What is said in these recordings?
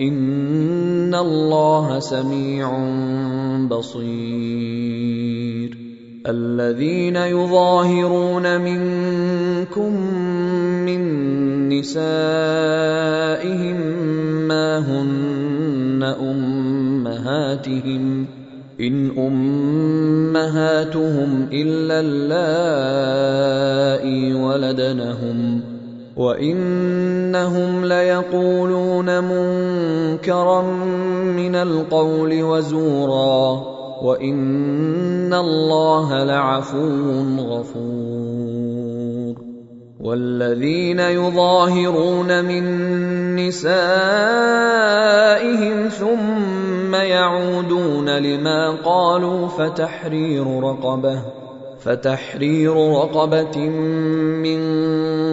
ان الله سميع بصير الذين يظاهرون منكم من نسائهم ما هن امهاتهم ان امهاتهم الا اللائي ولدنهم وانهم ليقولون منكرا من القول وزورا وان الله لعفو غفور والذين يظاهرون من نسائهم ثم يعودون لما قالوا فتحرير رقبه فتحرير رقبة من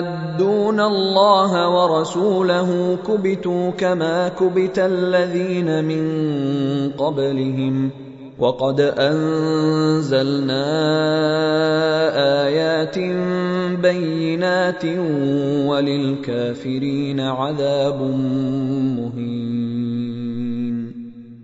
يحادون الله ورسوله كبتوا كما كبت الذين من قبلهم وقد انزلنا ايات بينات وللكافرين عذاب مهين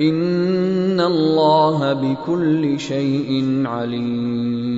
ان الله بكل شيء عليم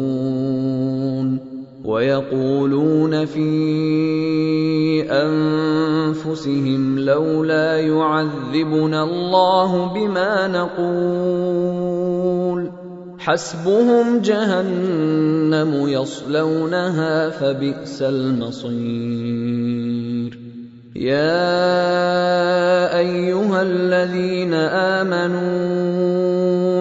ويقولون في أنفسهم لولا يعذبنا الله بما نقول. حسبهم جهنم يصلونها فبئس المصير. يا أيها الذين آمنوا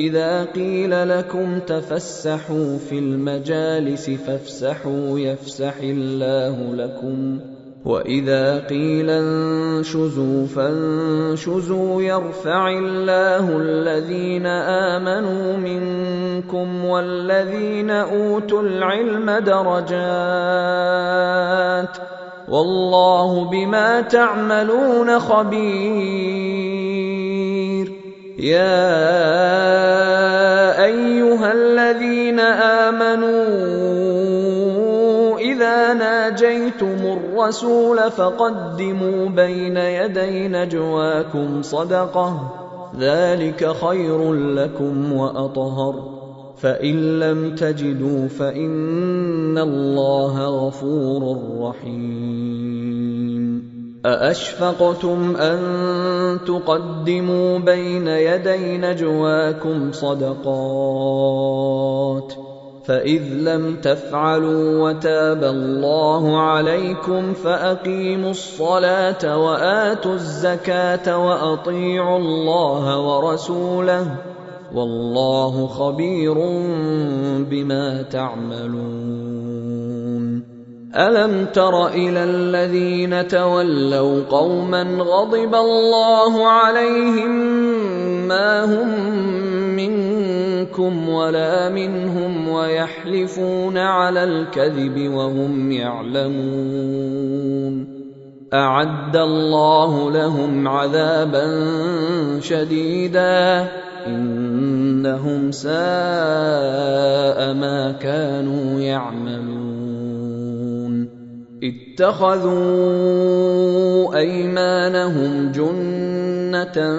اذا قيل لكم تفسحوا في المجالس فافسحوا يفسح الله لكم واذا قيل انشزوا فانشزوا يرفع الله الذين امنوا منكم والذين اوتوا العلم درجات والله بما تعملون خبير يا الرسول فقدموا بين يدي نجواكم صدقة ذلك خير لكم وأطهر. فإن لم تجدوا فإن الله غفور رحيم. أأشفقتم أن تقدموا بين يدي نجواكم صدقات ۖ؟ فإذ لم تفعلوا وتاب الله عليكم فأقيموا الصلاة وآتوا الزكاة وأطيعوا الله ورسوله والله خبير بما تعملون. ألم تر إلى الذين تولوا قوما غضب الله عليهم ما هم منكم ولا منهم ويحلفون على الكذب وهم يعلمون. أعد الله لهم عذابا شديدا. إنهم ساء ما كانوا يعملون. اتخذوا أيمانهم جنة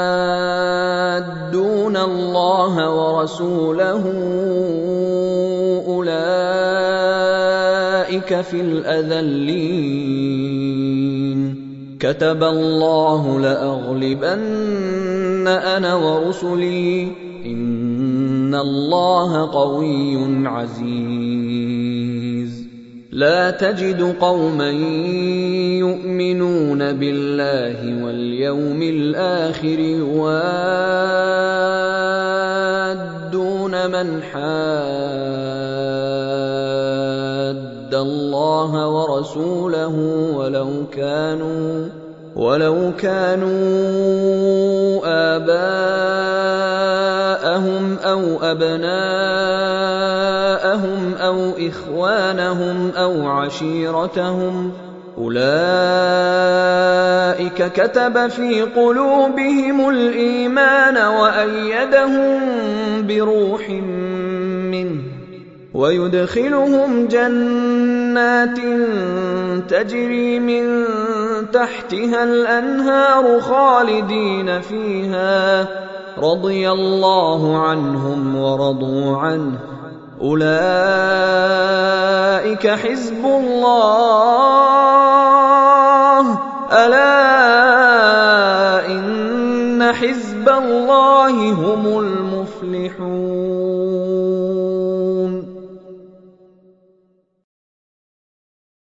ورسوله أولئك في الأذلين. كتب الله لأغلبن أنا ورسلي. إن الله قوي عزيز. لا تجد قوما يؤمنون بالله واليوم الآخر يوادون من حاد الله ورسوله ولو كانوا ولو كانوا آباءهم أو أبناءهم أو إخوانهم أو عشيرتهم أولئك كتب في قلوبهم الإيمان وأيدهم بروح منه ويدخلهم جنات تجري من تحتها الانهار خالدين فيها رضي الله عنهم ورضوا عنه ذلك حزب الله الا ان حزب الله هم الله